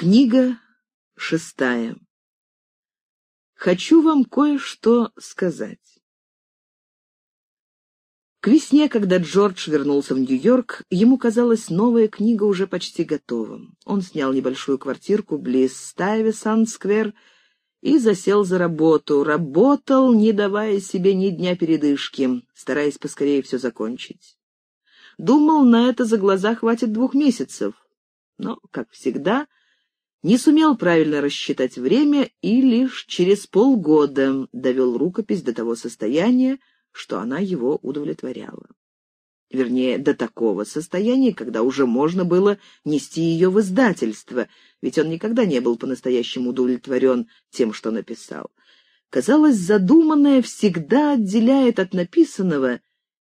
Книга шестая. Хочу вам кое-что сказать. К весне, когда Джордж вернулся в Нью-Йорк, ему казалось, новая книга уже почти готова. Он снял небольшую квартирку близ Стайве-Сан-Сквер и засел за работу. Работал, не давая себе ни дня передышки, стараясь поскорее все закончить. Думал, на это за глаза хватит двух месяцев. Но, как всегда, не сумел правильно рассчитать время и лишь через полгода довел рукопись до того состояния, что она его удовлетворяла. Вернее, до такого состояния, когда уже можно было нести ее в издательство, ведь он никогда не был по-настоящему удовлетворен тем, что написал. Казалось, задуманное всегда отделяет от написанного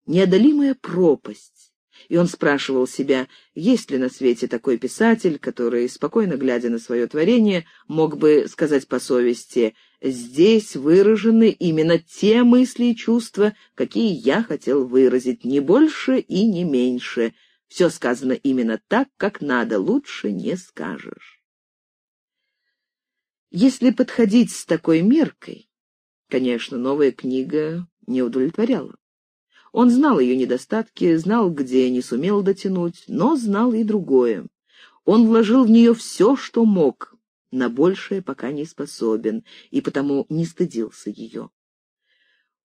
неодолимая пропасть, и он спрашивал себя, есть ли на свете такой писатель, который, спокойно глядя на свое творение, мог бы сказать по совести «Здесь выражены именно те мысли и чувства, какие я хотел выразить, не больше и не меньше. Все сказано именно так, как надо, лучше не скажешь». Если подходить с такой меркой, конечно, новая книга не удовлетворяла. Он знал ее недостатки, знал, где не сумел дотянуть, но знал и другое. Он вложил в нее все, что мог, на большее пока не способен, и потому не стыдился ее.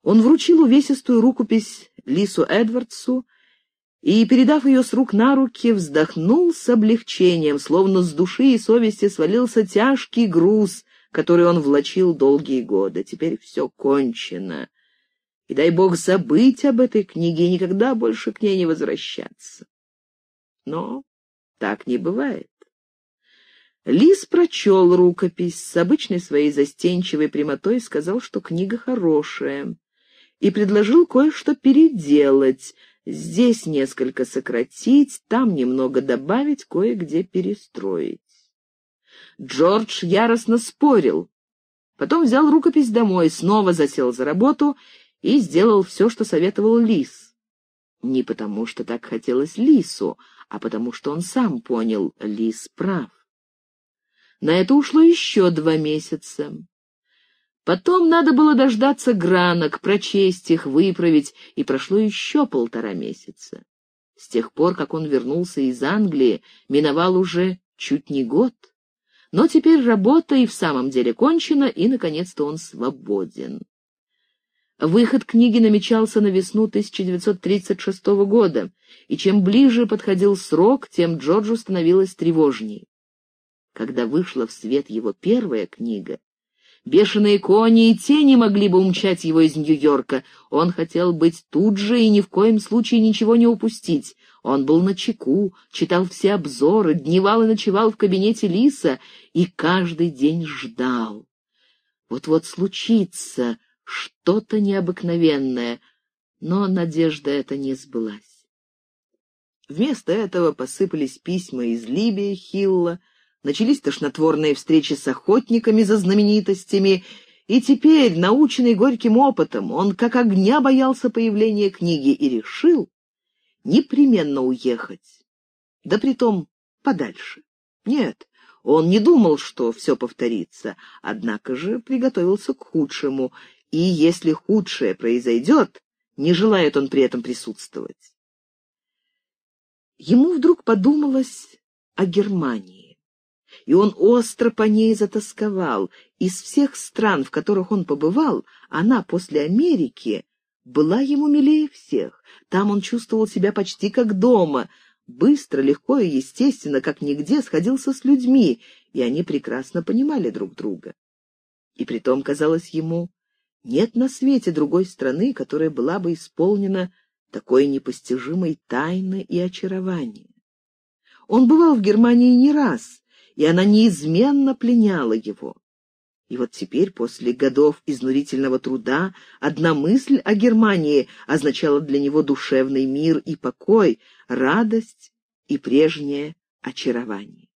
Он вручил увесистую рукопись Лису Эдвардсу и, передав ее с рук на руки, вздохнул с облегчением, словно с души и совести свалился тяжкий груз, который он влачил долгие годы. Теперь все кончено и дай бог забыть об этой книге и никогда больше к ней не возвращаться. Но так не бывает. Лис прочел рукопись с обычной своей застенчивой прямотой сказал, что книга хорошая, и предложил кое-что переделать, здесь несколько сократить, там немного добавить, кое-где перестроить. Джордж яростно спорил. Потом взял рукопись домой, снова засел за работу и сделал все, что советовал Лис. Не потому, что так хотелось Лису, а потому, что он сам понял, Лис прав. На это ушло еще два месяца. Потом надо было дождаться гранок, прочесть их, выправить, и прошло еще полтора месяца. С тех пор, как он вернулся из Англии, миновал уже чуть не год. Но теперь работа и в самом деле кончена, и, наконец-то, он свободен. Выход книги намечался на весну 1936 года, и чем ближе подходил срок, тем Джорджу становилось тревожней. Когда вышла в свет его первая книга, бешеные кони и тени могли бы умчать его из Нью-Йорка. Он хотел быть тут же и ни в коем случае ничего не упустить. Он был на чеку, читал все обзоры, дневал и ночевал в кабинете Лиса и каждый день ждал. Вот-вот случится что-то необыкновенное, но надежда эта не сбылась. Вместо этого посыпались письма из Либии, Хилла, начались тошнотворные встречи с охотниками за знаменитостями, и теперь, наученный горьким опытом, он как огня боялся появления книги и решил непременно уехать, да притом подальше. Нет, он не думал, что все повторится, однако же приготовился к худшему и если худшее произойдет, не желает он при этом присутствовать. Ему вдруг подумалось о Германии, и он остро по ней затасковал. Из всех стран, в которых он побывал, она после Америки была ему милее всех. Там он чувствовал себя почти как дома, быстро, легко и естественно, как нигде, сходился с людьми, и они прекрасно понимали друг друга. И притом казалось ему, нет на свете другой страны, которая была бы исполнена такой непостижимой тайны и очарования. Он бывал в Германии не раз, и она неизменно пленяла его. И вот теперь, после годов изнурительного труда, одна мысль о Германии означала для него душевный мир и покой, радость и прежнее очарование.